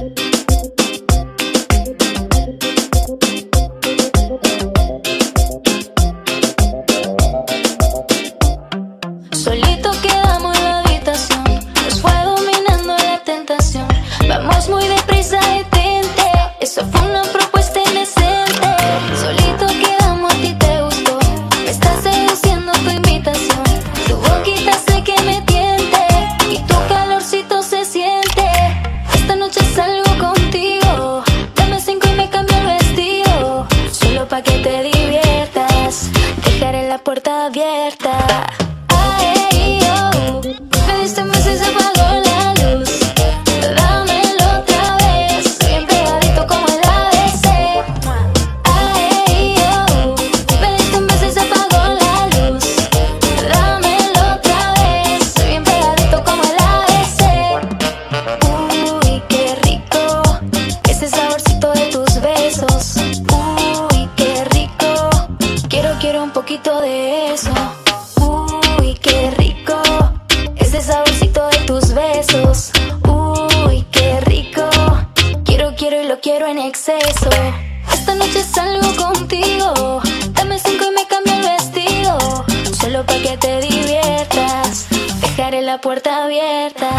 it. abierta. de eso. Uy, qué rico. Ese saborcito de tus besos. Uy, qué rico. Quiero, quiero y lo quiero en exceso. Esta noche salgo contigo. Dame cinco y me cambio el vestido. Solo para que te diviertas. Dejaré la puerta abierta.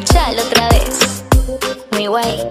escuchalo otra vez. Mi guay,